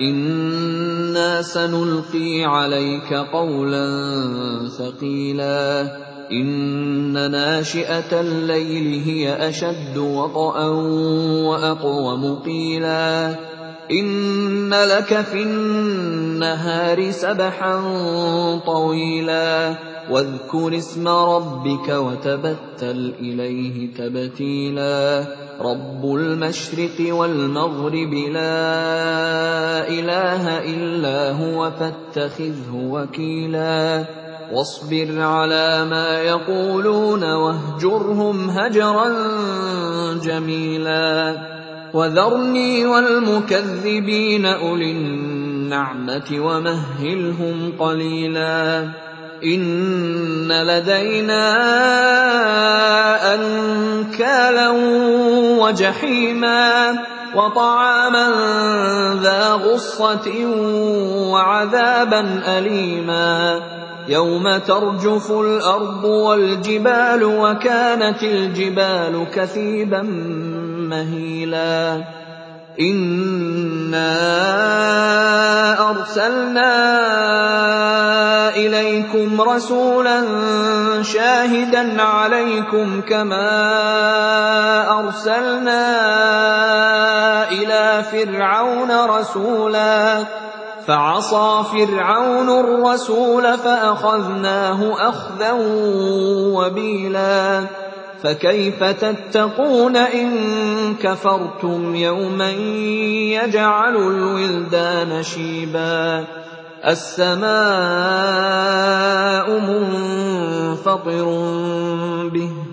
إِنَّا سَنُلْقِي عَلَيْكَ قَوْلًا ثَقِيلًا إِنَّ نَاشِئَةَ اللَّيْلِ هِيَ أَشَدُّ وَطْئًا وَأَقْوَمُ قِيلًا إِنَّ لَكَ فِي النَّهَارِ سَبْحًا طَوِيلًا واذكر اسم ربك وتبتل إليه تبتيلا رب المشرق والمغرب لا إله إلا هو فاتخذه وكيلا واصبر على ما يقولون واهجرهم هجرا جميلا. وذرني والمكذبين أولي النعمة ومهلهم قليلا. إِنَّ لَدَيْنَا أَنكَالًا وَجَحِيمًا. وَطَعَامًا ذَا غُصَّةٍ وَعَذَابًا أَلِيمًا. يَوْمَ تَرْجُفُ الْأَرْضُ وَالْجِبَالُ وَكَانَتِ الْجِبَالُ كَثِيبًا مَّهِيلًا إِنَّا أَرْسَلْنَا إِلَيْكُمْ رَسُولًا شَاهِدًا عَلَيْكُمْ كَمَا أَرْسَلْنَا إِلَىٰ فِرْعَوْنَ رَسُولًا فَعَصَىٰ فِرْعَوْنُ الرَّسُولَ فَأَخَذْنَاهُ أَخْذًا وَبِيلًا. فَكَيْفَ تَتَّقُونَ إِن كَفَرْتُمْ يَوْمًا يَجْعَلُ الْوِلْدَانَ شِيبًا؟ السَّمَاءُ مُنفَطِرٌ بِهِ ۚ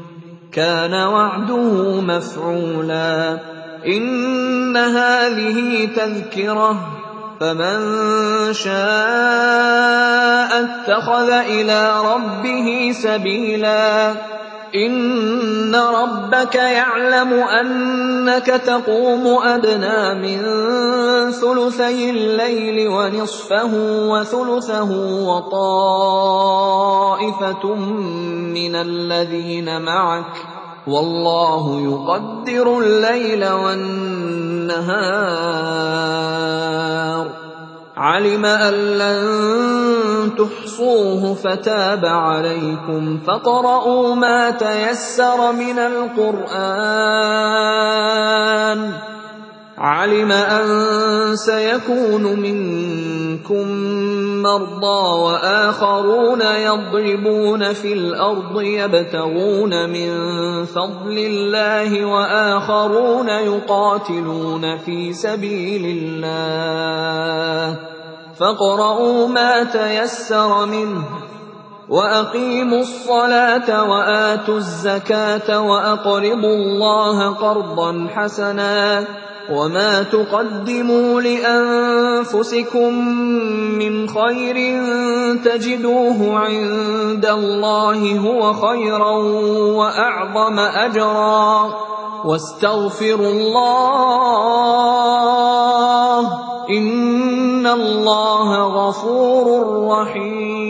كَانَ وَعْدُهُ مَفْعُولًا. إِنَّ هَٰذِهِ تَذْكِرَةٌ ۖ فَمَن شَاءَ اتَّخَذَ إِلَىٰ رَبِّهِ سَبِيلًا. إِنَّ رَبَّكَ يَعْلَمُ أَنَّكَ تَقُومُ أَدْنَىٰ مِن ثُلُثَيِ اللَّيْلِ وَنِصْفَهُ وَثُلُثَهُ وَطَائِفَةٌ مِّنَ الَّذِينَ مَعَكَ ۚ. وَاللَّهُ يُقَدِّرُ اللَّيْلَ وَالنَّهَارَ ۚ. عَلِمَ أَن لَّن تُحْصُوهُ فَتَابَ عَلَيْكُمْ فَاقْرَءُوا مَا تَيَسَّرَ مِنَ الْقُرْآنِ ۚ. عَلِمَ أَن سَيَكُونُ مِنكُم مَّرْضَىٰ وَآخَرُونَ يَضْرِبُونَ فِي الْأَرْضِ يَبْتَغُونَ مِن فَضْلِ اللَّهِ وَآخَرُونَ يُقَاتِلُونَ فِي سَبِيلِ اللَّهِ ۚ فاقرءوا ما تيسر منه وَأَقِيمُوا الصَّلَاةَ وَآتُوا الزَّكَاةَ وَأَقْرِضُوا اللَّهَ قَرْضًا حَسَنًا ۚ وَمَا تُقَدِّمُوا لِأَنفُسِكُم مِّنْ خَيْرٍ تَجِدُوهُ عِندَ اللَّهِ هُوَ خَيْرًا وَأَعْظَمَ أَجْرًا ۚ وَاسْتَغْفِرُوا اللَّهَ ۖ إِنَّ اللَّهَ غَفُورٌ رَّحِيمٌ